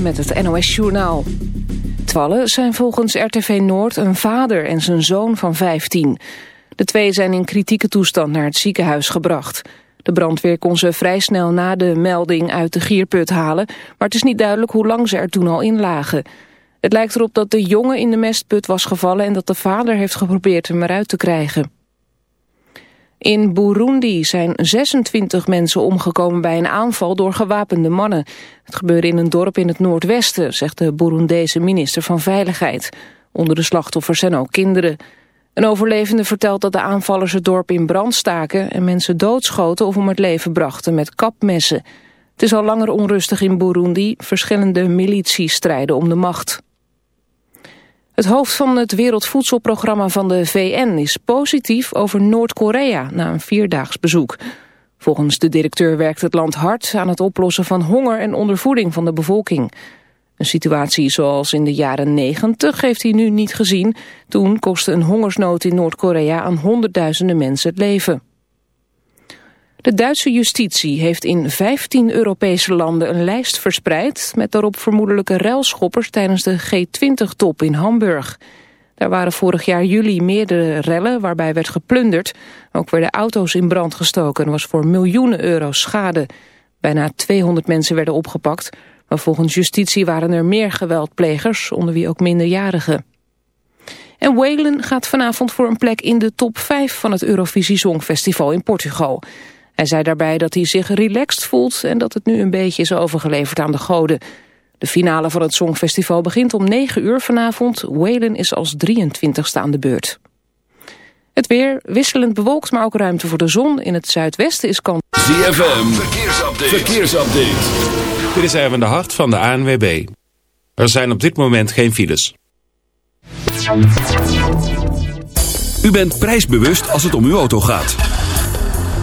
Met het NOS Journaal. Twallen zijn volgens RTV Noord een vader en zijn zoon van 15. De twee zijn in kritieke toestand naar het ziekenhuis gebracht. De brandweer kon ze vrij snel na de melding uit de gierput halen... maar het is niet duidelijk hoe lang ze er toen al in lagen. Het lijkt erop dat de jongen in de mestput was gevallen... en dat de vader heeft geprobeerd hem eruit te krijgen. In Burundi zijn 26 mensen omgekomen bij een aanval door gewapende mannen. Het gebeurde in een dorp in het noordwesten, zegt de Burundese minister van Veiligheid. Onder de slachtoffers zijn ook kinderen. Een overlevende vertelt dat de aanvallers het dorp in brand staken... en mensen doodschoten of om het leven brachten met kapmessen. Het is al langer onrustig in Burundi. Verschillende milities strijden om de macht. Het hoofd van het Wereldvoedselprogramma van de VN is positief over Noord-Korea na een vierdaags bezoek. Volgens de directeur werkt het land hard aan het oplossen van honger en ondervoeding van de bevolking. Een situatie zoals in de jaren 90 heeft hij nu niet gezien. Toen kostte een hongersnood in Noord-Korea aan honderdduizenden mensen het leven. De Duitse justitie heeft in 15 Europese landen een lijst verspreid... met daarop vermoedelijke ruilschoppers tijdens de G20-top in Hamburg. Daar waren vorig jaar juli meerdere rellen waarbij werd geplunderd. Ook werden auto's in brand gestoken en was voor miljoenen euro's schade. Bijna 200 mensen werden opgepakt... maar volgens justitie waren er meer geweldplegers, onder wie ook minderjarigen. En Whalen gaat vanavond voor een plek in de top 5 van het Eurovisie Songfestival in Portugal... Hij zei daarbij dat hij zich relaxed voelt en dat het nu een beetje is overgeleverd aan de goden. De finale van het Songfestival begint om 9 uur vanavond. Whalen is als 23ste aan de beurt. Het weer wisselend bewolkt, maar ook ruimte voor de zon. In het zuidwesten is kans... ZFM, verkeersupdate. verkeersupdate. Dit is even de hart van de ANWB. Er zijn op dit moment geen files. U bent prijsbewust als het om uw auto gaat.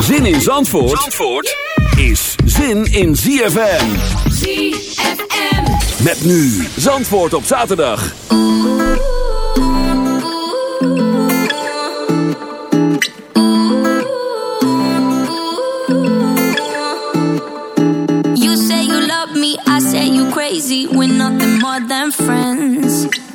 Zin in Zandvoort, Zandvoort is zin in ZFM. ZFM. Met nu Zandvoort op zaterdag. You say you love me, I say you crazy. We're nothing more than friends.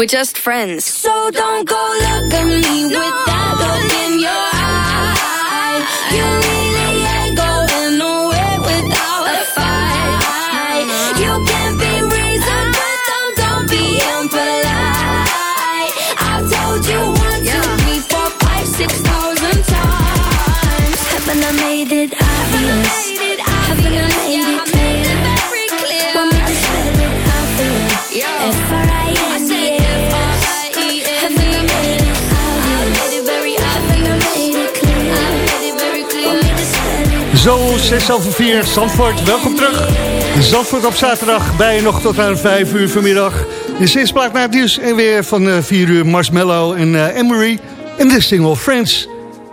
We're just friends. So don't go look at me with that look in your eye. You Zo, 6 over 4, Zandvoort, welkom terug. Zandvoort op zaterdag, bij je nog tot aan 5 uur vanmiddag. De zes plaat naar het nieuws en weer van eh, 4 uur Marshmallow en eh, Emery. En de single Friends.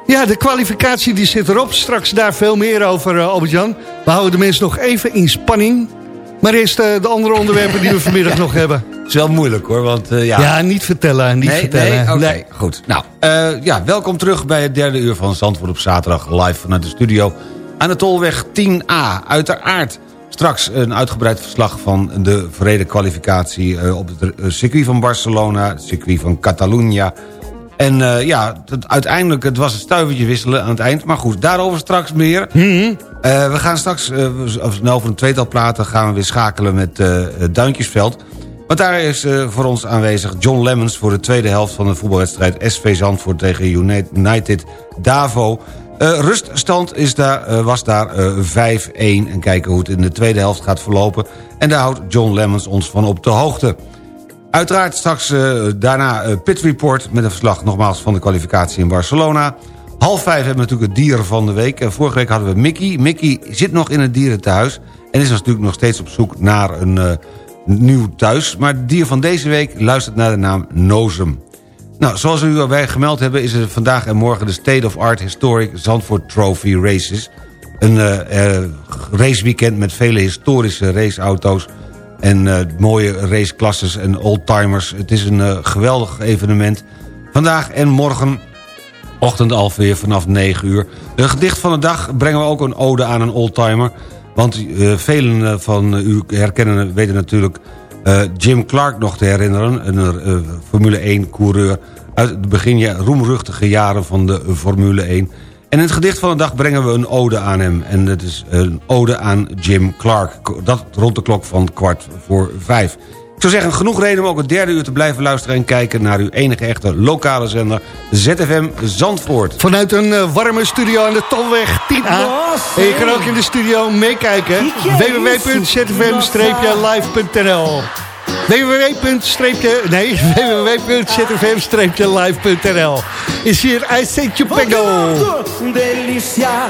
Ja, de kwalificatie die zit erop. Straks daar veel meer over, eh, Albert-Jan. We houden de mensen nog even in spanning. Maar eerst eh, de andere onderwerpen die we vanmiddag nog hebben. Het is wel moeilijk hoor, want eh, ja... Ja, niet vertellen, niet nee, vertellen. nee, oké, goed. Nou, eh, ja, welkom terug bij het derde uur van Zandvoort op zaterdag... live vanuit de studio aan de Tolweg 10A. Uiteraard straks een uitgebreid verslag van de verreden kwalificatie... eh, op het eh, circuit van Barcelona, het circuit van Catalunya... En eh, ja, het, uiteindelijk het was een stuivertje wisselen aan het eind. Maar goed, daarover straks meer. Mhm. We gaan straks, eh, of- over een tweetal platen... gaan we weer schakelen met Duintjesveld. Want daar is voor ons aanwezig John Lemmens... voor de tweede helft van de voetbalwedstrijd SV Zandvoort tegen United Davo. Eh, ruststand is daar, eh, was daar eh, 5-1. En kijken hoe het in de tweede helft gaat verlopen. En daar houdt John Lemmens ons van op de hoogte. Uiteraard straks daarna Pit Report... met een verslag nogmaals van de kwalificatie in Barcelona. Half vijf hebben we natuurlijk het dieren van de week. Vorige week hadden we Mickey. Mickey zit nog in het dierentehuis... en is natuurlijk nog steeds op zoek naar een nieuw thuis. Maar het dier van deze week luistert naar de naam Nozem. Nou, zoals u alweer gemeld hebben... is er vandaag en morgen de State of Art Historic Zandvoort Trophy Races. Een eh, eh, raceweekend met vele historische raceauto's... en eh, mooie raceklasses en oldtimers. Het is een eh, geweldig evenement. Vandaag en morgen ochtend alweer vanaf 9 uur. Een gedicht van de dag brengen we ook een ode aan een oldtimer. Want eh, velen eh, van u herkennen weten natuurlijk eh, Jim Clark nog te herinneren. Een eh, Formule 1 coureur uit de begin roemruchtige jaren van de Formule 1. En in het gedicht van de dag brengen we een ode aan hem. En dat is een ode aan Jim Clark. Dat rond de klok van kwart voor vijf. Ik zou zeggen, genoeg reden om ook het derde uur te blijven luisteren... en kijken naar uw enige echte lokale zender ZFM Zandvoort. Vanuit een eh, warme studio aan de Tolweg 10A. En je kan ook in de studio meekijken. www.zfm-live.nl www. Nee, www.zfm-live.nl Is hier I Say Chupengo. Delícia.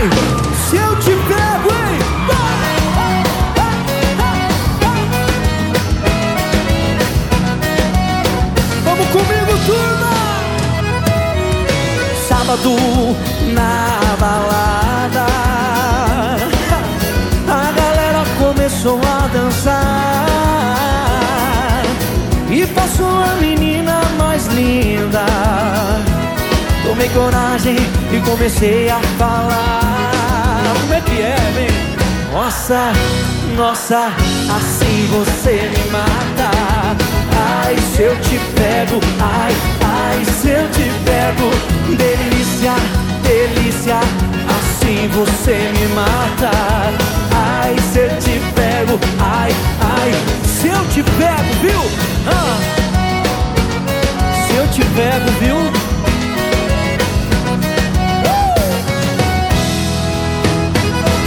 Se eu te pego, hein? Vamos comigo, turma! Sábado na balada, a galera começou a dançar e passou a menina mais linda. Tomei coragem e comecei a falar. Que é, vem? Nossa, nossa, assim você me mata. Ai, se eu te pego, ai, ai, se eu te pego. Delícia, delícia, assim você me mata. Ai, se eu te pego, ai, ai, se eu te pego, viu? Ah. Se eu te pego, viu?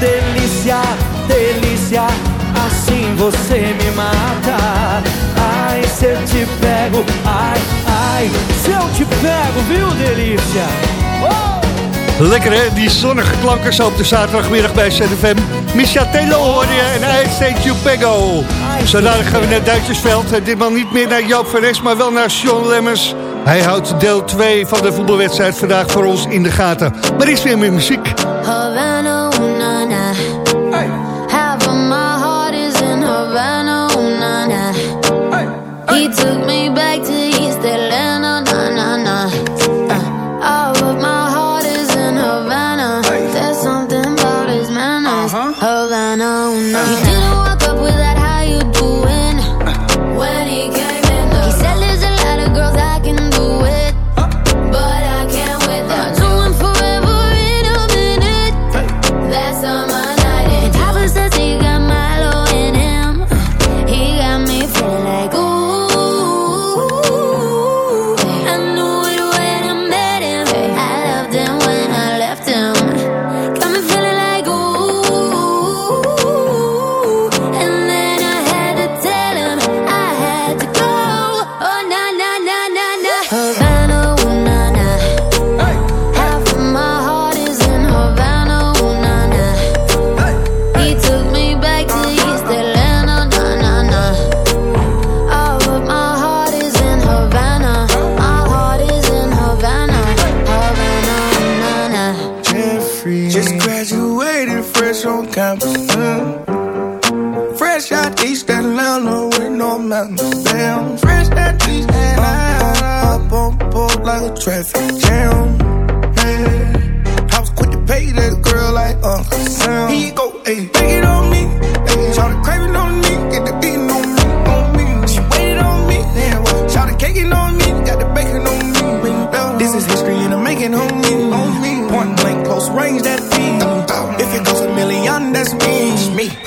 Delícia, delícia, assim você me mata. Ai, se eu te pego, ai, ai, se eu te pego, viu, delícia? Oh! Lekker hè, die zonnige klanken zo op de zaterdagmiddag bij ZFM. Misha Taylor hoor je en I Say You Pego. Zo dadelijk gaan we naar Duitsersveld. En ditmaal niet meer naar Joop van Nes, maar wel naar Sean Lemmers. Hij houdt deel 2 van de voetbalwedstrijd vandaag voor ons in de gaten. Maar is weer meer muziek. Havana, took me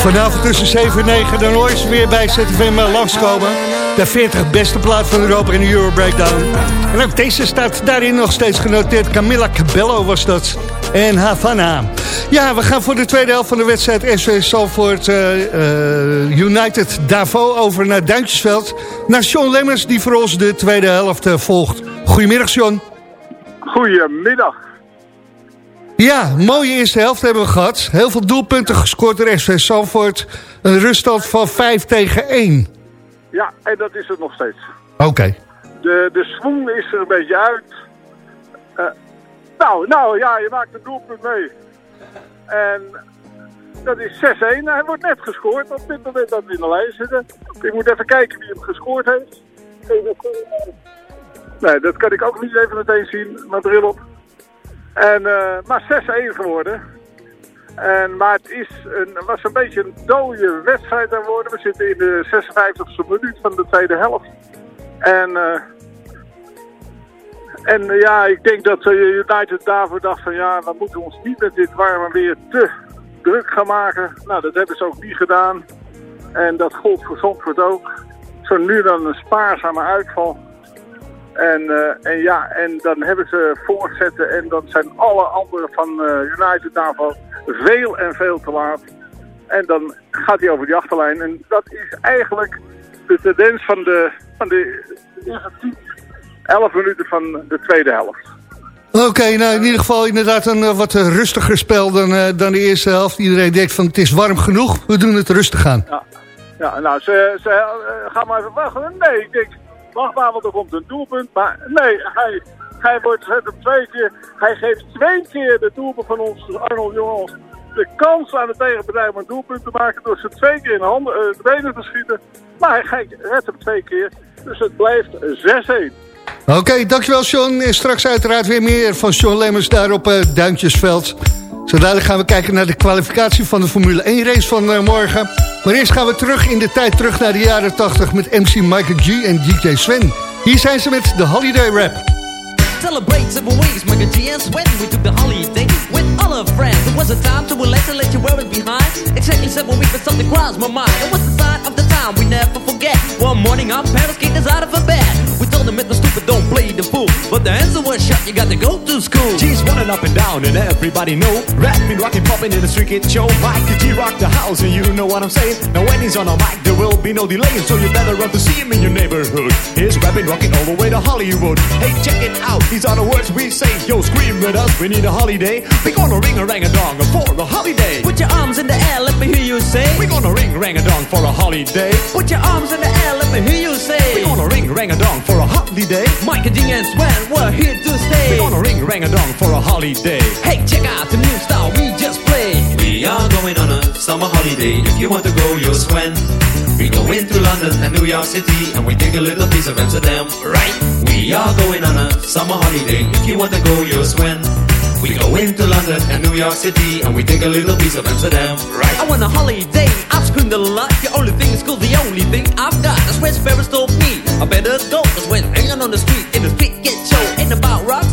Vanavond tussen 7 en 9 dan hoor je ze weer bij ZFM eh, langskomen. De 40 beste plaat van Europa in de Euro Breakdown. En ook deze staat daarin nog steeds genoteerd. Camilla Cabello was dat. En Havana. Ja, we gaan voor de tweede helft van de wedstrijd SV Salford eh, eh, United Davo over naar Duintjesveld. Naar Sean Lemmers die voor ons de tweede helft volgt. Goedemiddag Sean. Goedemiddag. Ja, mooie eerste helft hebben we gehad. Heel veel doelpunten gescoord door SV Salford. Een ruststand van 5 tegen 1. Ja, en dat is het nog steeds. Oké. De, de swoon is er een beetje uit. Eh, Nou, nou ja, je maakt een doelpunt mee. En dat is 6-1. Hij wordt net gescoord op dit moment dat we in de lijn zitten. Ik moet even kijken wie hem gescoord heeft. Nee, dat kan ik ook niet even meteen zien, mijn bril op. En, eh, maar 6-1 geworden. En, maar het is een, was een beetje een dode wedstrijd aan worden. We zitten in de 56e minuut van de tweede helft. En, eh, en ja, ik denk dat eh, United daarvoor dacht van ja, we moeten ons niet met dit warme weer te druk gaan maken. Nou, dat hebben ze ook niet gedaan. En dat gold voor Zandvoort ook. Zo nu dan een spaarzame uitval. En, eh, en ja, en dan hebben ze voorzetten en dan zijn alle anderen van eh, United daarvan veel en veel te laat. En dan gaat hij over die achterlijn. En dat is eigenlijk de tendens van de, van de eerste 10, 11 minuten van de tweede helft. Oké, nou in ieder geval inderdaad een eh, wat rustiger spel dan, dan de eerste helft. Iedereen denkt van het is warm genoeg, we doen het rustig aan. Ja, ja nou, ze, ze gaan maar even wachten. Nee, ik denk, wacht maar, want er komt een doelpunt. Maar nee, hij, hij wordt zet hem twee keer. Hij geeft twee keer de doelpunt van ons, Arnold Jongens, de kans aan de tegenpartij om een doelpunt te maken door ze twee keer in de, handen, eh, de benen te schieten. Maar hij, redt hem twee keer. Dus het blijft 6-1. Oké, dankjewel Sean. En straks uiteraard weer meer van Sean Lemmers daar op eh, Duintjesveld. Zo dadelijk gaan we kijken naar de kwalificatie van de Formule 1 race van eh, morgen. Maar eerst gaan we terug in de tijd, terug naar de jaren 80 met MC Michael G en DJ Sven. Hier zijn ze met de Holiday Rap. Celebrate several Michael G and Sven. We took the holiday with all our friends. It was a time to relax and let you wear it behind. Exactly seven weeks, but something crossed my mind. It was the sign of the time we never forget. One morning, our parents kicked us out of a bed. We told them it was stupid, don't play the fool. But the answer was shut, you got to go to school. G's running up and down and everybody know Rapping, rocking, popping in the street kid show Mike G rock the house and you know what I'm saying Now when he's on a mic there will be no delay So you better run to see him in your neighborhood He's rapping, rocking all the way to Hollywood Hey check it out, these are the words we say Yo scream with us, we need a holiday We gonna ring a rang a dong for a holiday Put your arms in the air, let me hear you say. We gonna ring rang a dong for a holiday Put your arms in the air, let me hear you say. We gonna ring rang a dong for a holiday Michael G and Sven, we're here to stay. We're gonna ring rang a dong for a holiday Hey, check out the new style we just played. We are going on a summer holiday. If you want to go, you'll swim. We go into London and New York City and we take a little piece of Amsterdam, right? We are going on a summer holiday. If you want to go, you'll swim. We go into London and New York City and we take a little piece of Amsterdam, right? I want a holiday, I've screamed a lot. The only thing is cool, the only thing I've got. That's where Sparrows told me I better go. Cause when hanging on the street, in the street get show. Ain't about rocks,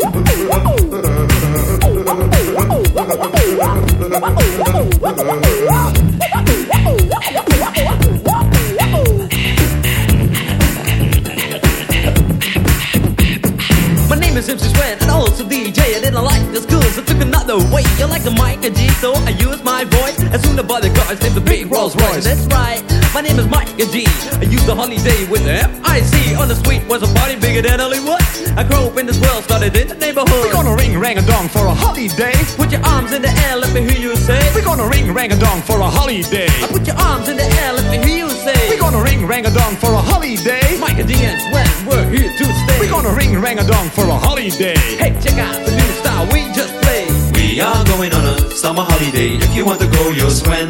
My name is MC Swen and also DJ. I didn't like the school, so took another way. You like the mic and G, so I use my voice. As soon as I bought the cars, named the big Rolls Royce. That's right, my name is Mike and G. I use the holiday with the F-I-C. On the street was a party bigger than Hollywood. I grew up in this world, started in the neighborhood. We're gonna ring rang a dong for a holiday. Put your arms in the air, let me hear you say. We're gonna ring rang a dong for a holiday. I put your arms in the air, let me hear you say. We're gonna ring rang a dong for a holiday. Mike and D and Swen, we're here to stay. We're gonna ring rang a dong for a holiday. Hey, check out the new style we just played. We are going on a summer holiday. If you want to go, you'll swim.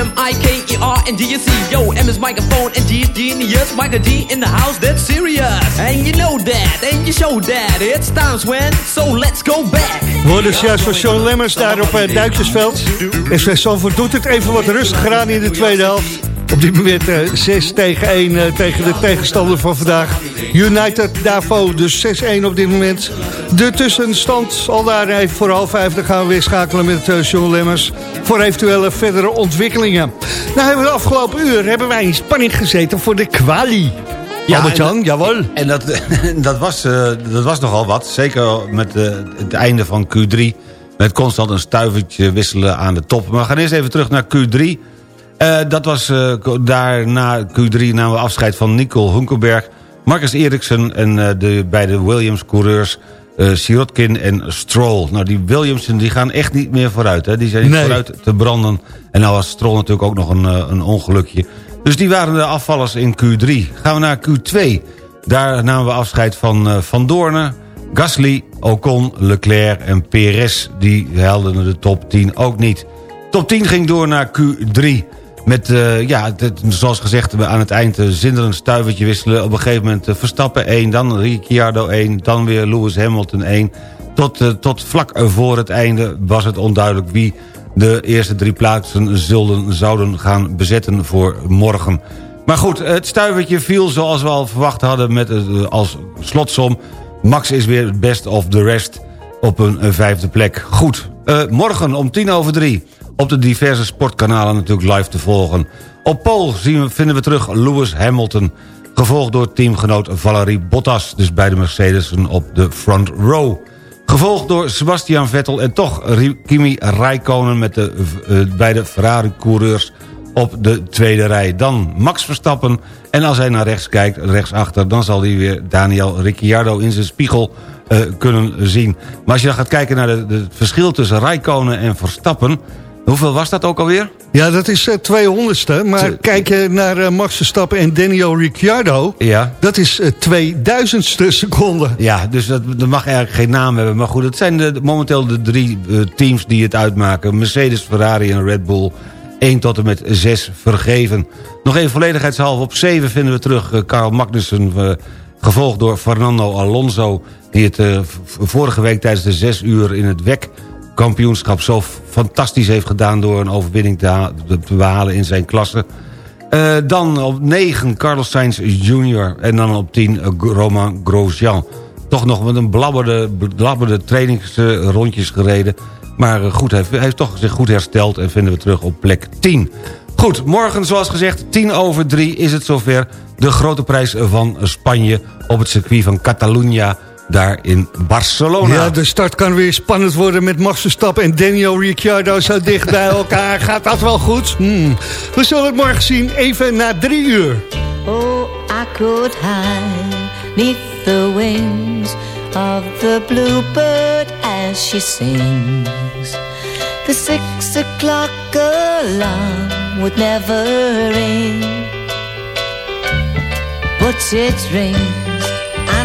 M I K E R and D C. Yo, M is microphone and G is genius. Michael G in the house, that's serious. And you know that, and you show that. It's times when, so let's go back. Hoorden dus juist van Sean Lemmers daar op uh, Duitsersveld. SV Sanford doet het even wat rustiger aan in de tweede helft. Op dit moment uh, 6 tegen 1 uh, tegen de tegenstander van vandaag. United Davo, dus 6-1 op dit moment. De tussenstand al daar even voor half vijf. Dan gaan we weer schakelen met uh, Sean Lemmers. Voor eventuele verdere ontwikkelingen. Nou hebben we de afgelopen uur hebben wij in spanning gezeten voor de kwalie. Ja, Albert-Jan, jawel. En dat, dat, was, dat was nogal wat. Zeker met het einde van Q3. Met constant een stuivertje wisselen aan de top. Maar we gaan eerst even terug naar Q3. Uh, dat was daar na Q3 namen we afscheid van Nico Hunkelberg... Marcus Eriksen en de beide Williams-coureurs... Sirotkin en Stroll. Nou, die Williamsen die gaan echt niet meer vooruit. Hè? Die zijn niet nee. vooruit te branden. En nou was Stroll natuurlijk ook nog een, een ongelukje. Dus die waren de afvallers in Q3. Gaan we naar Q2. Daar namen we afscheid van uh, Van Doornen, Gasly, Ocon, Leclerc en Perez. Die helden de top 10 ook niet. Top 10 ging door naar Q3. Met, uh, ja, zoals gezegd, aan het eind een zinderend stuivertje wisselen. Op een gegeven moment uh, Verstappen 1, dan Ricciardo 1, dan weer Lewis Hamilton 1. Tot, tot vlak voor het einde was het onduidelijk wie de eerste drie plaatsen zullen, zouden gaan bezetten voor morgen. Maar goed, het stuivertje viel zoals we al verwacht hadden met als slotsom. Max is weer best of the rest op een vijfde plek. Goed, morgen om tien over drie op de diverse sportkanalen natuurlijk live te volgen. Op pole zien we, vinden we terug Lewis Hamilton... gevolgd door teamgenoot Valerie Bottas... dus bij de Mercedes op de front row. Gevolgd door Sebastian Vettel en toch Kimi Räikkönen... met de uh, beide Ferrari-coureurs op de tweede rij. Dan Max Verstappen. En als hij naar rechts kijkt, rechtsachter... dan zal hij weer Daniel Ricciardo in zijn spiegel uh, kunnen zien. Maar als je dan gaat kijken naar het verschil tussen Räikkönen en Verstappen... Hoeveel was dat ook alweer? Ja, dat is uh, 200ste. Maar kijk je naar uh, Max Verstappen en Daniel Ricciardo... Ja. dat is uh, 2000ste seconde. Ja, dus dat, dat mag eigenlijk geen naam hebben. Maar goed, het zijn de, momenteel de drie teams die het uitmaken. Mercedes, Ferrari en Red Bull. 1 tot en met 6 vergeven. Nog even volledigheidshalve op 7 vinden we terug Carl Magnussen... Gevolgd door Fernando Alonso... die het vorige week tijdens de 6 uur in het WEC kampioenschap zo fantastisch heeft gedaan... door een overwinning te, te behalen in zijn klasse. Uh, dan op 9 Carlos Sainz Jr. En dan op 10 uh, Romain Grosjean. Toch nog met een blabberde, blabberde trainingsrondjes gereden. Maar uh, goed, hij heeft toch zich goed hersteld... en vinden we terug op plek 10. Goed, morgen zoals gezegd, 10 over 3 is het zover. De grote prijs van Spanje op het circuit van Catalunya daar in Barcelona. Ja, de start kan weer spannend worden met Max Verstappen en Daniel Ricciardo zo dicht bij elkaar. Gaat dat wel goed? Hmm. We zullen het morgen zien, even na drie uur. Oh, I could hide neath the wings of the bluebird as she sings. The six o'clock alarm would never ring. But it rings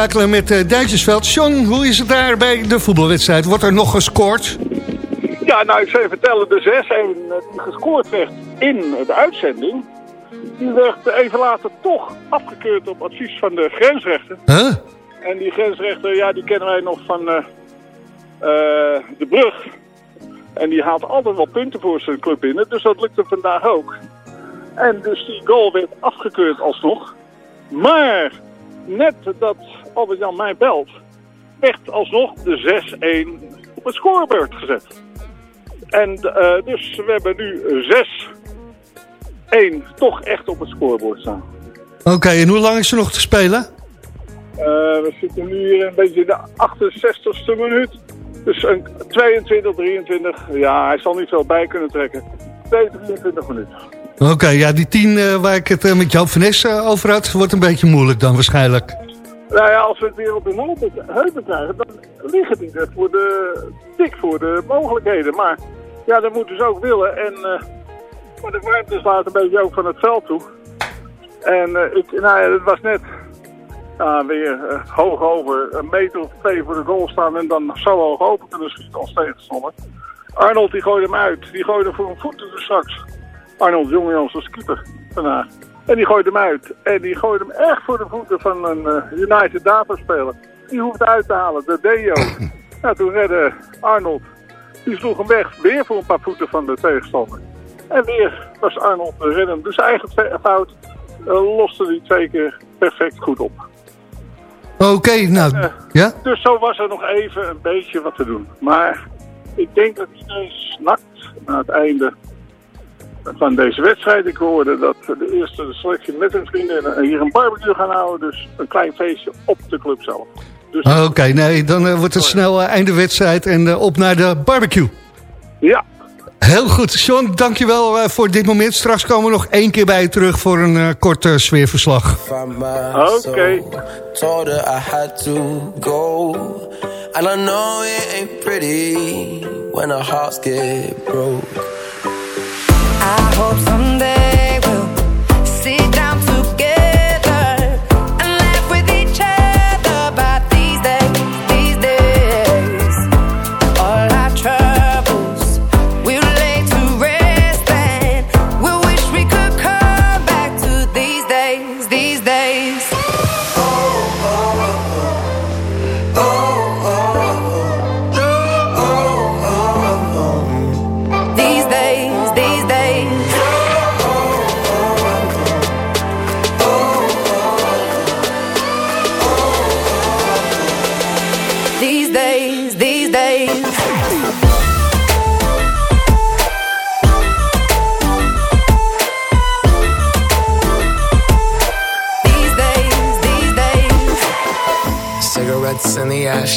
schakelen met uh, Duitsersveld. John, hoe is het daar bij de voetbalwedstrijd? Wordt er nog gescoord? Ja, nou, ik zou je vertellen, de 6-1 die gescoord werd in de uitzending, die werd even later toch afgekeurd op advies van de grensrechter. Huh? En die grensrechter, ja, die kennen wij nog van eh, eh, de brug. En die haalt altijd wel punten voor zijn club binnen, dus dat lukte vandaag ook. En dus die goal werd afgekeurd alsnog. Maar net dat Albert-Jan mij belt, werd alsnog de 6-1 op het scorebord gezet. En eh, dus we hebben nu 6-1 toch echt op het scorebord staan. Oké, en hoe lang is er nog te spelen? Eh, we zitten nu hier een beetje in de 68ste minuut. Dus een 22, 23. Ja, hij zal niet veel bij kunnen trekken. 23 minuten. Oké, ja, die tien eh, waar ik het met Joop van Nes eh, over had... wordt een beetje moeilijk dan waarschijnlijk. Nou ja, als we het weer op de heupen, krijgen, dan liggen die er voor de, dik voor de mogelijkheden. Maar ja, dat moeten ze ook willen. En eh, maar de warmte slaat een beetje ook van het veld toe. En eh, ik, nou ja, het was net ja, weer eh, hoog over, een meter of twee voor de goal staan en dan zo hoog open kunnen schieten als tegenstander. Arnold die gooide hem uit, die gooide voor een voeten er straks. Arnold Jongens als keeper vandaag. En die gooide hem uit. En die gooide hem echt voor de voeten van een eh, United Data-speler. Die hoefde uit te halen, de Deo. nou, toen redde Arnold. Die sloeg hem weg, weer voor een paar voeten van de tegenstander. En weer was Arnold de redden. Dus eigen fout eh, loste die twee keer perfect goed op. Oké, nou, Eh, ja? Dus zo was er nog even een beetje wat te doen. Maar ik denk dat iedereen snakt naar het einde van deze wedstrijd. Ik hoorde dat de eerste selectie met hun vrienden hier een barbecue gaan houden. Dus een klein feestje op de club zelf. Dus Oké, nee, dan eh, wordt het snel eh, einde wedstrijd en eh, op naar de barbecue. Ja. Heel goed. Sean, dankjewel uh, voor dit moment. Straks komen we nog één keer bij je terug voor een uh, kort uh, sfeerverslag. Oké. Told her I had to go. And I know it ain't pretty when our hearts get broke. I hope someday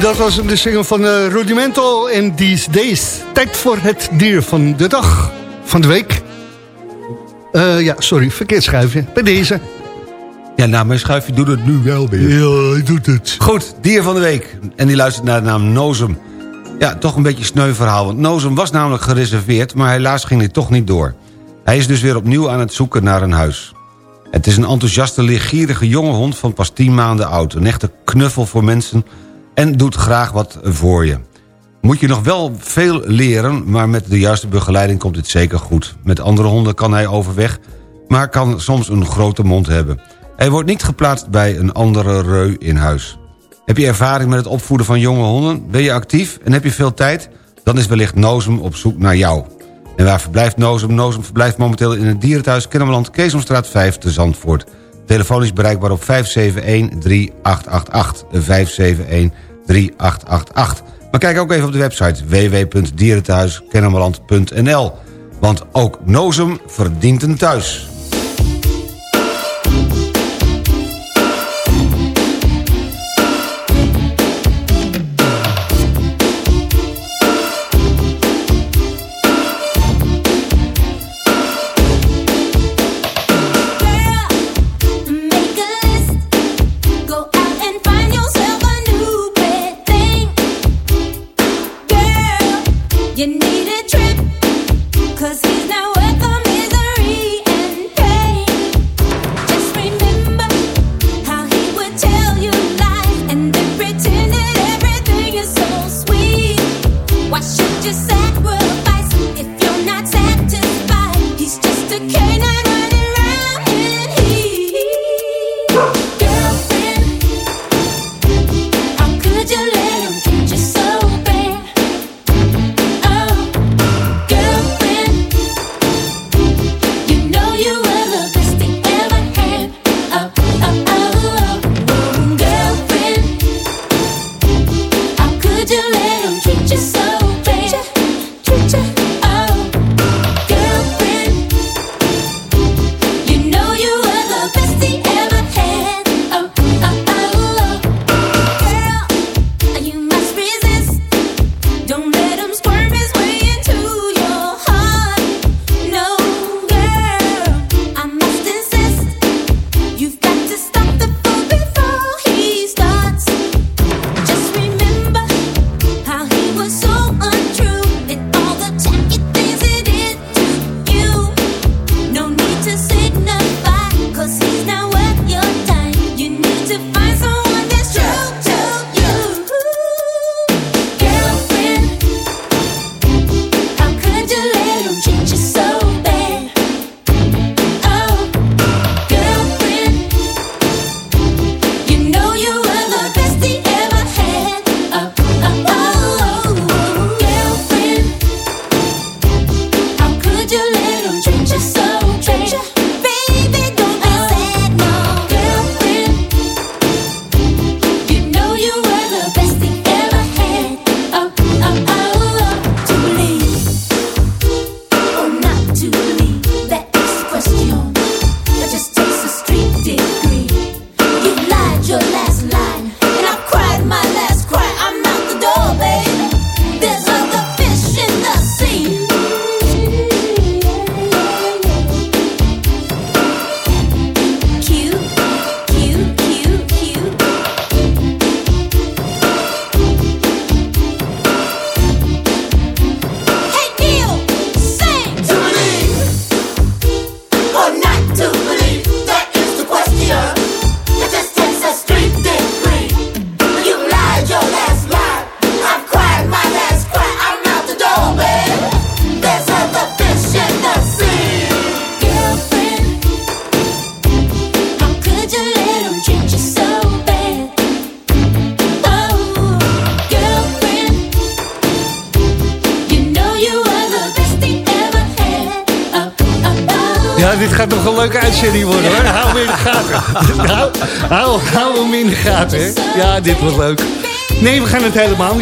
dat was de single van uh, Rudimental en These Days. Tijd voor het dier van de dag, van de week. Eh, ja, sorry, verkeerd schuifje. Bij deze. Ja, nou, mijn schuifje doet het nu wel weer. Ja, hij doet het. Goed, dier van de week. En die luistert naar de naam Nozem. Ja, toch een beetje sneu verhaal. Want Nozem was namelijk gereserveerd, maar helaas ging dit toch niet door. Hij is dus weer opnieuw aan het zoeken naar een huis. Het is een enthousiaste, leergierige jonge hond van pas 10 maanden oud. Een echte knuffel voor mensen en doet graag wat voor je. Moet je nog wel veel leren, maar met de juiste begeleiding komt dit zeker goed. Met andere honden kan hij overweg, maar kan soms een grote mond hebben. Hij wordt niet geplaatst bij een andere reu in huis. Heb je ervaring met het opvoeden van jonge honden? Ben je actief en heb je veel tijd? Dan is wellicht Nozem op zoek naar jou. En waar verblijft Nozem? Nozem verblijft momenteel in het dierenthuis Kennemerland... Keesomstraat 5 te Zandvoort. Telefoon is bereikbaar op 571-3888. 571-3888. Maar kijk ook even op de website www.dierenthuiskennemerland.nl. Want ook Nozem verdient een thuis.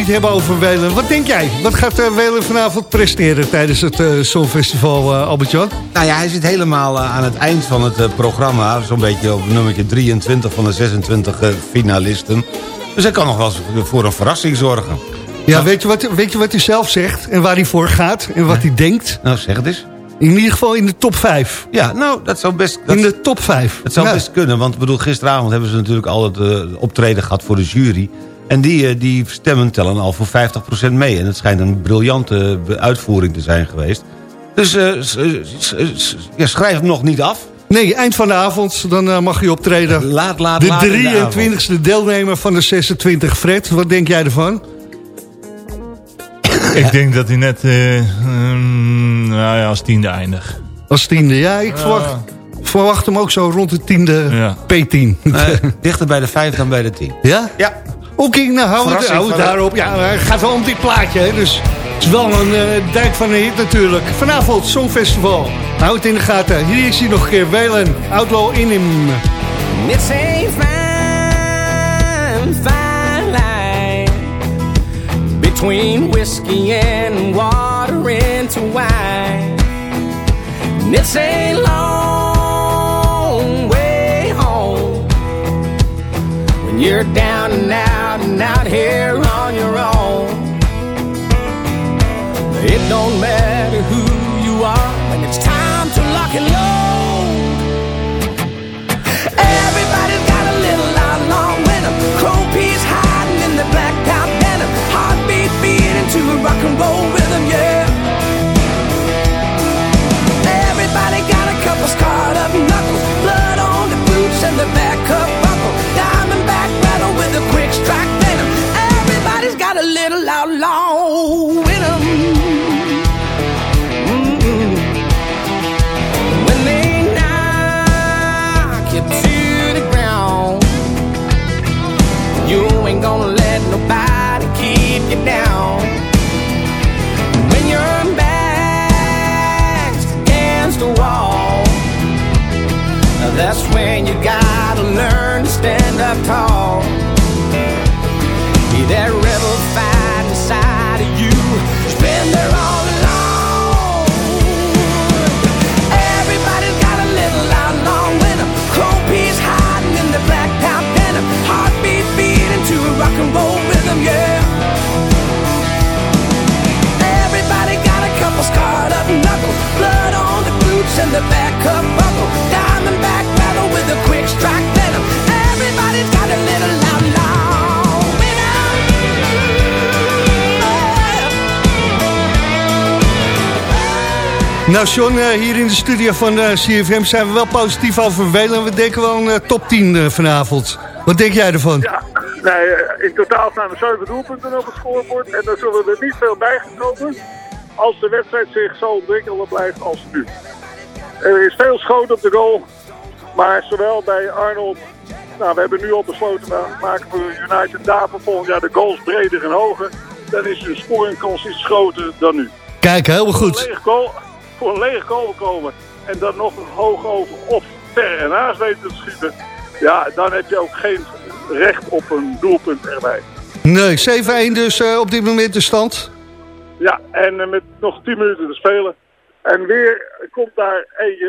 Het hebben over Welen. Wat denk jij? Wat gaat uh, Welen vanavond presteren tijdens het uh, Songfestival, uh, Albert-Jan? Nou ja, hij zit helemaal aan het eind van het programma. Zo'n beetje op nummertje 23 van de 26 finalisten. Dus hij kan nog wel eens voor een verrassing zorgen. Ja, weet je, wat, weet je wat hij zelf zegt en waar hij voor gaat en wat hij denkt? Nou, zeg het eens. In ieder geval in de top 5. Ja, nou, dat zou best... Dat, in de top 5. Het zou Ja. best kunnen, want bedoel, gisteravond hebben ze natuurlijk al het eh, optreden gehad voor de jury. En die, eh, die stemmen tellen al voor 50% mee. En het schijnt een briljante eh, uitvoering te zijn geweest. Dus eh, ja, schrijf hem nog niet af. Nee, eind van de avond, dan eh, mag je optreden. Laat, laat, de laat in de avond. 23e deelnemer van de 26. Fred, wat denk jij ervan? Ik denk dat hij net eh, mm, nou ja, als tiende eindigt. Als tiende, ja, ik verwacht, verwacht hem ook zo rond de tiende P10. Nee, dichter bij de 5 dan bij de 10. Ja? Ja. Oké, nou hou het, Verrassing hou het van- daarop. Ja, het gaat wel om dit plaatje, hè, dus het is wel een eh, dijk van een hit natuurlijk. Vanavond, Songfestival. Hou het in de gaten. Hier is hij nog een keer, Welen, Outlaw in hem. It's a fine, fine line between whiskey and water into wine. And it's a long way home when you're down and out here on your own. It don't matter who you are when it's time to lock and load. Everybody's got a little peas hiding in the. Heartbeat beating to a rock and roll rhythm, yeah. Everybody got a couple up knuckles. Blood on the boots and the back cup the back cup buckle. Diamondback rattle with a quick strike venom. Everybody's got a little. Nou John, eh, hier in de studio van eh, CFM zijn we wel positief over Welen. We denken wel een eh, top 10 eh, vanavond. Wat denk jij ervan? Ja, nee, in totaal staan er 7 doelpunten op het scorebord. En daar zullen er niet veel bijgekomen als de wedstrijd zich zo ontwikkelen blijft als nu. Er is veel schoot op de goal. Maar zowel bij Arnold... Nou, we hebben nu al besloten, we maken voor United daarvoor volgend jaar de goals breder en hoger. Dan is de scoringkans iets groter dan nu. Kijk, heel Voor een goed. goal, voor een lege goal komen en dan nog een hoog over of ver en naast weten te schieten. Ja, dan heb je ook geen recht op een doelpunt erbij. Nee, 7-1 dus eh, op dit moment de stand. Ja, en eh, met nog 10 minuten te spelen. En weer komt daar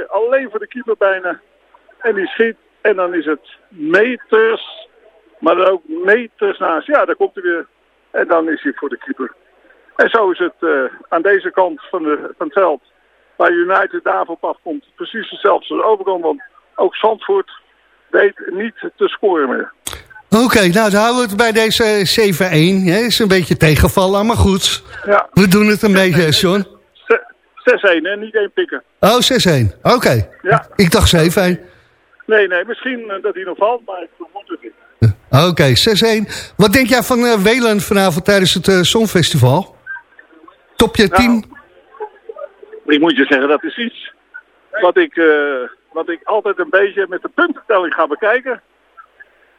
alleen voor de keeper bijna. En die schiet. En dan is het meters. Maar dan ook meters naast. Ja, daar komt hij weer. En dan is hij voor de keeper. En zo is het eh, aan deze kant van, de, van het veld. Waar United daarvoor op afkomt. Precies hetzelfde als de overkant. Want ook Zandvoort weet niet te scoren meer. Oké, nou dan houden we het bij deze eh, 7-1. hè. Is een beetje tegenvallen, maar goed. Ja. We doen het een beetje, John. 6-1 en niet één pikken. Oh, 6-1. Oké. Ja. Ik dacht 7-1. Nee, nee, misschien eh, dat hij nog valt, maar ik vermoed het niet. Oké, 6-1. Wat denk jij van eh Welen vanavond tijdens het eh, Songfestival? Topje 10? Ik moet je zeggen, dat is iets wat ik, eh, wat ik altijd een beetje met de puntentelling ga bekijken.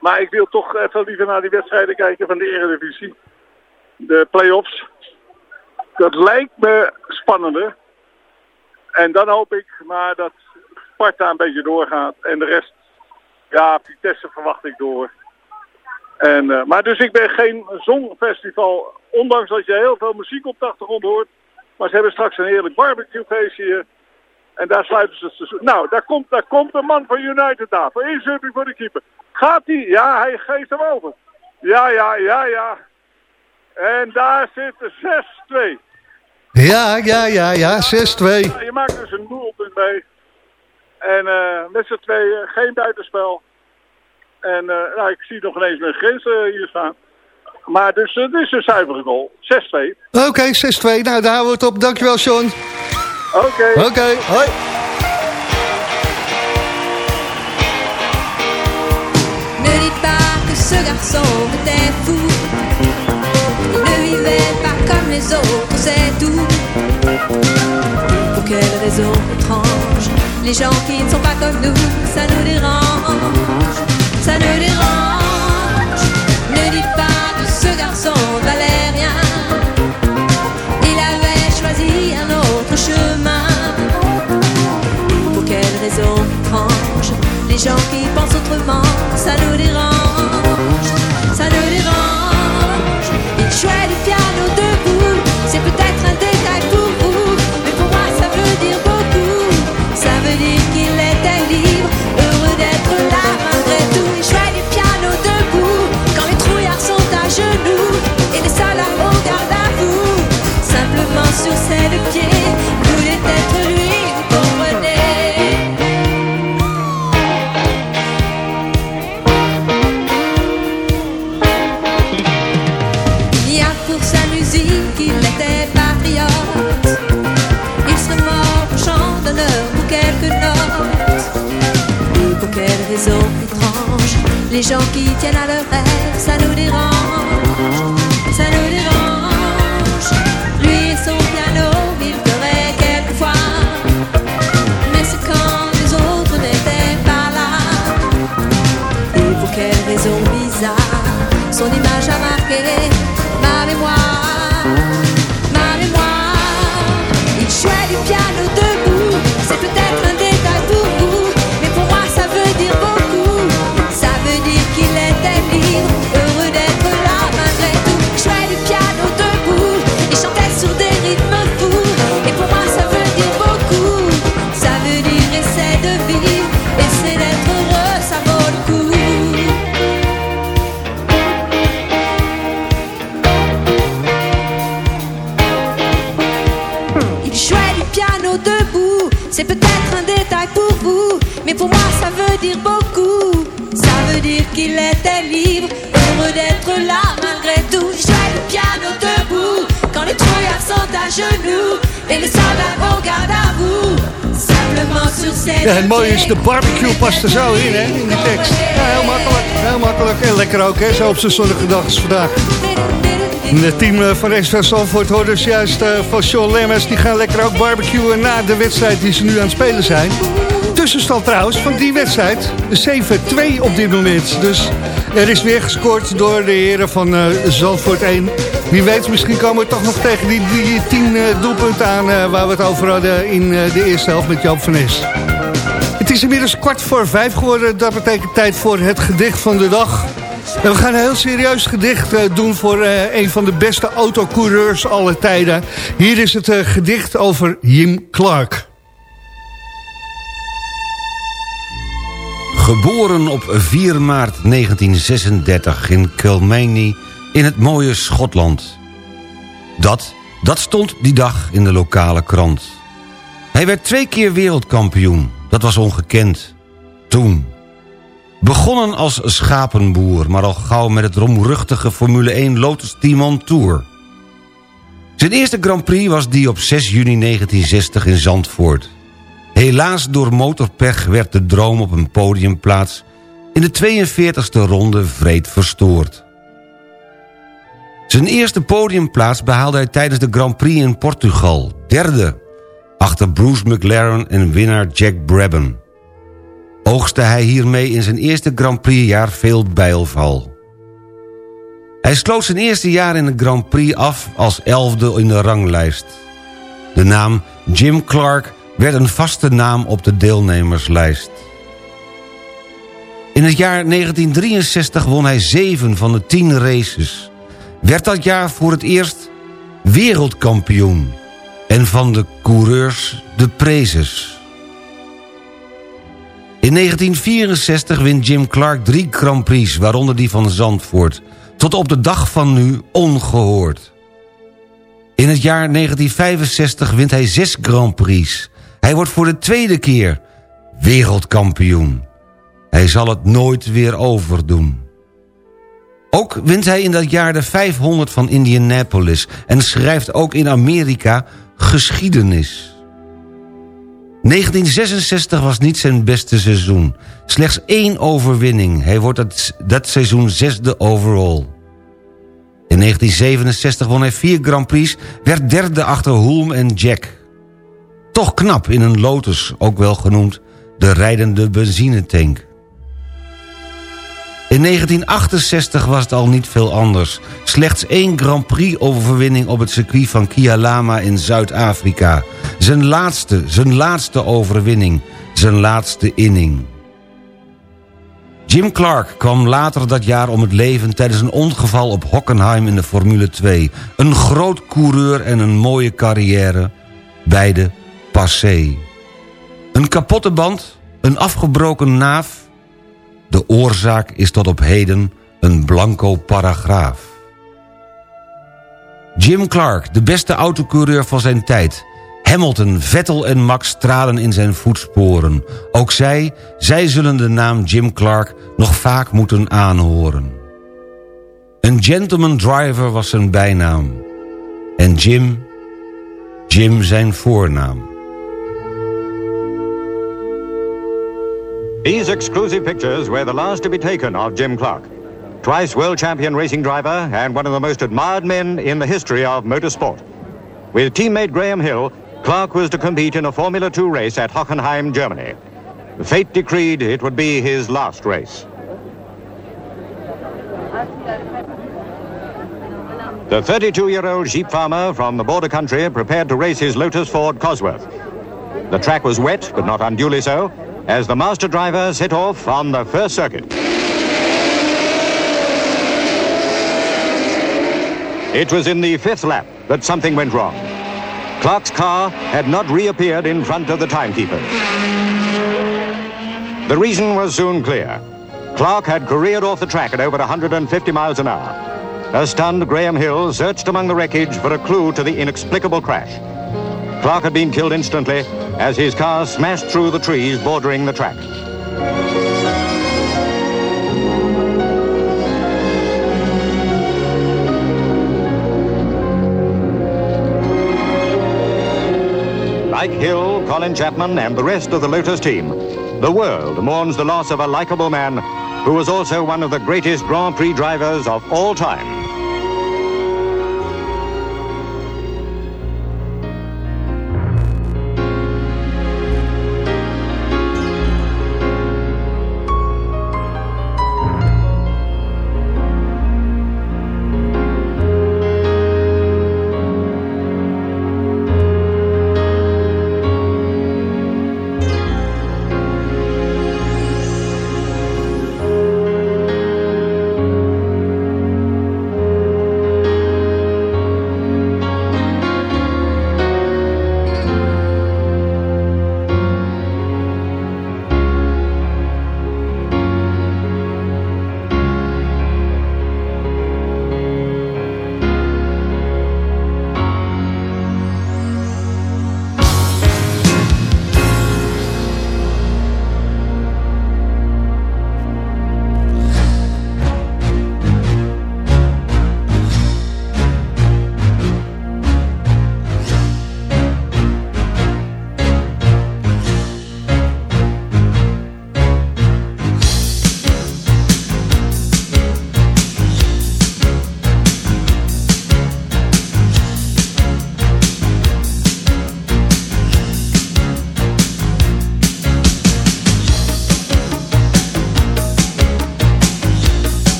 Maar ik wil toch even liever naar die wedstrijden kijken van de Eredivisie. De play-offs. Dat lijkt me spannender. En dan hoop ik maar dat Sparta een beetje doorgaat. En de rest, ja, Vitesse verwacht ik door. En, eh, maar dus ik ben geen zongfestival, ondanks dat je heel veel muziek op de achtergrond hoort. Maar ze hebben straks een heerlijk barbecuefeest hier. En daar sluiten ze het seizoen. Nou, daar komt, daar komt de man van United daar. Voor inzupping voor de keeper. Gaat hij? Ja, hij geeft hem over. Ja, ja, ja, ja. En daar zit de 6-2. Ja, ja, ja, ja, 6-2. Je maakt dus een doelpunt mee. En eh, met z'n tweeën geen buitenspel. En eh, nou, ik zie nog ineens mijn grens eh, hier staan. Maar dus het is een zuivere goal. 6-2. Oké, 6-2. Nou, daar houden we het op. Dankjewel, Sean. Oké. Oké, hoi. Ne dites pas que ce garçon était fou. Il ne vivait pas comme les autres, c'est tout. Pour quelle raison étrange Les gens qui ne sont pas comme nous, ça nous dérange. Ça nous dérange. Ne dites pas que ce garçon valait rien. Il avait choisi un autre chemin. Pour quelle raison étrange Les gens qui qu'il était libre, heureux d'être là malgré tout. Jouait du piano debout, quand les trouillards sont à genoux, et les soldats au garde à vous. Simplement sur ses Ja, het mooie is, de barbecue past er zo in, hè, in die tekst. Ja, heel makkelijk, heel makkelijk. En lekker ook, hè, zo op zo'n zonnige dag als vandaag. En Het team eh, van SV Zandvoort hoort dus juist eh, van Sean Lemmers. Die gaan lekker ook barbecuen na de wedstrijd die ze nu aan het spelen zijn. Tussenstand trouwens van die wedstrijd. 7-2 op dit moment. Dus er is weer gescoord door de heren van eh, Zandvoort 1. Wie weet, misschien komen we toch nog tegen die, die 10 eh, doelpunten aan... eh, waar we het over hadden in de eerste helft met Joop van Nes. Het is inmiddels kwart voor vijf geworden. Dat betekent tijd voor het gedicht van de dag. En we gaan een heel serieus gedicht doen voor een van de beste autocoureurs aller tijden. Hier is het gedicht over Jim Clark. Geboren op 4 maart 1936 in Kilmeny in het mooie Schotland. Dat, dat stond die dag in de lokale krant. Hij werd twee keer wereldkampioen. Dat was ongekend. Toen. Begonnen als schapenboer, maar al gauw met het romruchtige Formule 1 Lotus Timon Tour. Zijn eerste Grand Prix was die op 6 juni 1960 in Zandvoort. Helaas door motorpech werd de droom op een podiumplaats... in de 42e ronde vreed verstoord. Zijn eerste podiumplaats behaalde hij tijdens de Grand Prix in Portugal. Derde, achter Bruce McLaren en winnaar Jack Brabham. Oogste hij hiermee in zijn eerste Grand Prix-jaar veel bijlval. Hij sloot zijn eerste jaar in de Grand Prix af als elfde in de ranglijst. De naam Jim Clark werd een vaste naam op de deelnemerslijst. In het jaar 1963 won hij 7 van de 10 races. Werd dat jaar voor het eerst wereldkampioen. En van de coureurs de prezes. In 1964 wint Jim Clark drie Grand Prix, waaronder die van Zandvoort. Tot op de dag van nu ongehoord. In het jaar 1965 wint hij zes Grand Prix. Hij wordt voor de tweede keer wereldkampioen. Hij zal het nooit weer overdoen. Ook wint hij in dat jaar de 500 van Indianapolis... en schrijft ook in Amerika geschiedenis. 1966 was niet zijn beste seizoen. Slechts één overwinning. Hij wordt dat, dat seizoen zesde overall. In 1967 won hij vier Grand Prix... werd derde achter Hulme en Jack. Toch knap in een Lotus, ook wel genoemd... de rijdende benzinetank. In 1968 was het al niet veel anders. Slechts één Grand Prix-overwinning op het circuit van Kialama in Zuid-Afrika. Zijn laatste, zijn laatste overwinning. Zijn laatste inning. Jim Clark kwam later dat jaar om het leven tijdens een ongeval op Hockenheim in de Formule 2. Een groot coureur en een mooie carrière. Beide passé. Een kapotte band, een afgebroken naaf de oorzaak is tot op heden een blanco paragraaf. Jim Clark, de beste autocoureur van zijn tijd. Hamilton, Vettel en Max stralen in zijn voetsporen. Ook zij, zij zullen de naam Jim Clark nog vaak moeten aanhoren. Een gentleman driver was zijn bijnaam. En Jim, Jim zijn voornaam. These exclusive pictures were the last to be taken of Jim Clark. Twice world champion racing driver and one of the most admired men in the history of motorsport. With teammate Graham Hill, Clark was to compete in a Formula 2 race at Hockenheim, Germany. Fate decreed it would be his last race. The 32-year-old sheep farmer from the border country prepared to race his Lotus Ford Cosworth. The track was wet, but not unduly so, as the master driver set off on the first circuit. It was in the fifth lap that something went wrong. Clark's car had not reappeared in front of the timekeeper. The reason was soon clear. Clark had careered off the track at over 150 miles an hour. A stunned Graham Hill searched among the wreckage for a clue to the inexplicable crash. Clark had been killed instantly as his car smashed through the trees bordering the track. Like Hill, Colin Chapman, and the rest of the Lotus team, the world mourns the loss of a likable man who was also one of the greatest Grand Prix drivers of all time.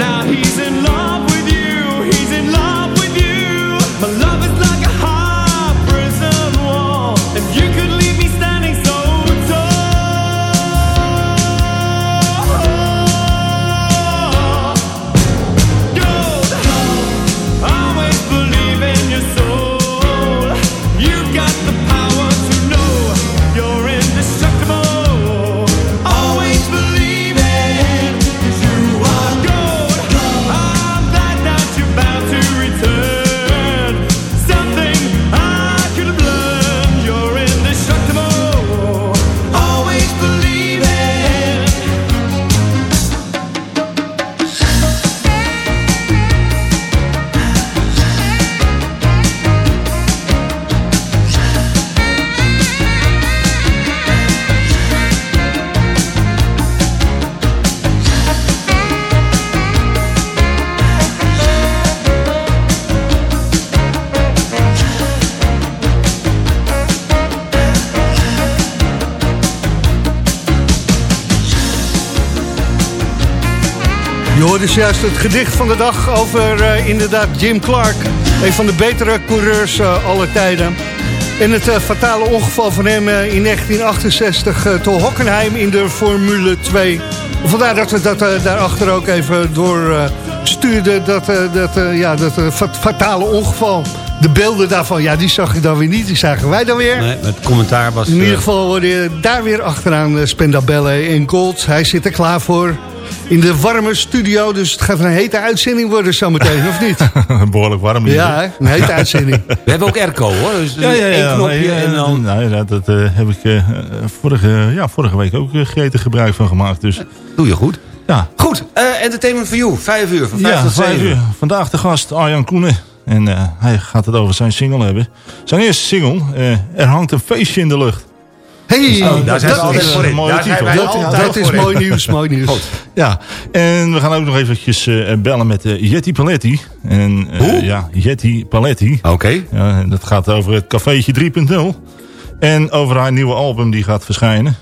Now he hoorde juist het gedicht van de dag over eh, inderdaad Jim Clark. Een van de betere coureurs uh, aller tijden. En het uh, fatale ongeval van hem in 1968 uh, te Hockenheim in de Formule 2. Vandaar dat we dat daarachter ook even door stuurden. Dat, dat, ja, dat fatale ongeval. De beelden daarvan, ja, die zag je dan weer niet. Die zagen wij dan weer. Nee, het commentaar was... In ieder geval worden daar weer achteraan Spendabelle en Gold. Hij zit er klaar voor in de warme studio. Dus het gaat een hete uitzending worden zometeen, of niet? Behoorlijk warm. hier. Ja, een hete uitzending. We hebben ook airco hoor. Dus Ja, ja, ja. één knopje Nee, en dan... nou, ja, dat eh, heb ik eh, vorige, ja, vorige week ook uh, gretig gebruik van gemaakt. Dus, Doe je goed. Ja. Goed, eh, Entertainment for You, vijf uur, van vijf ja, tot vijf zeven. uur. Vandaag de gast Arjan Koenen. En eh, hij gaat het over zijn single hebben. Zijn eerste single, eh, Er hangt een feestje in de lucht. Hey, Oh, daar zijn we dat altijd is, voor in. mooie titel. dat, is mooi nieuws, mooi nieuws. Goed. Ja, en we gaan ook nog eventjes eh, bellen met eh, Jetty Paletti. En, eh, Hoe? Ja, Jetty Paletti. Oké. Ja, dat gaat over het cafeetje 3.0. En over haar nieuwe album die gaat verschijnen.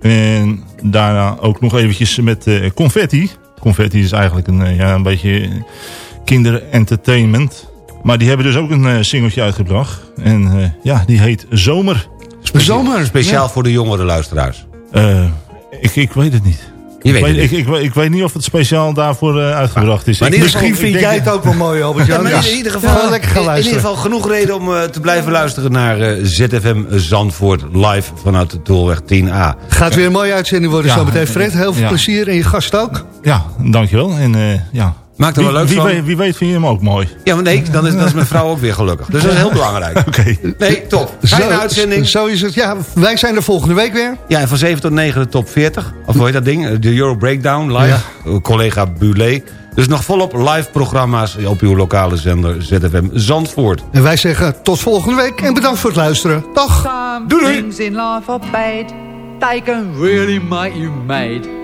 En daarna ook nog eventjes met Confetti. Confetti is eigenlijk een, ja, een beetje kinderentertainment. Maar die hebben dus ook een singeltje uitgebracht. En ja, die heet Zomer. Zomer. Speciaal voor de jongere luisteraars. Eh, ik, ik weet het niet. Je weet ik, het weet, niet. ik, ik, weet- ik weet niet of het speciaal daarvoor eh, uitgebracht is. maar in Ik- ieder geval- Misschien vind jij het ook wel mooi, Albert Ja, Jan. maar in ieder geval, Ja, lekker gaan in, in ieder geval genoeg reden om eh, te blijven luisteren naar eh, ZFM Zandvoort live vanuit de Tolweg 10A. Gaat weer een mooie uitzending worden Ja. zometeen. Fred, heel veel Ja. plezier en je gast ook. Ja, dankjewel. En eh, ja. Maak er wel leuk wie, van. weet, wie weet vind je hem ook mooi. Ja, maar nee, dan is, dan is mijn vrouw ook weer gelukkig. Dus dat is heel belangrijk. Oké. Nee, top. Fijne uitzending. Zo is het. Ja, wij zijn er volgende week weer. Ja, en van 7 tot 9 de top 40. Of hoe heet dat ding? De Euro Breakdown live. Uw Collega Bulé. Dus nog volop live programma's op uw lokale zender ZFM Zandvoort. En wij zeggen tot volgende week en bedankt voor het luisteren. Dag. Doei, doei. things in life are bad. They can really make you mad.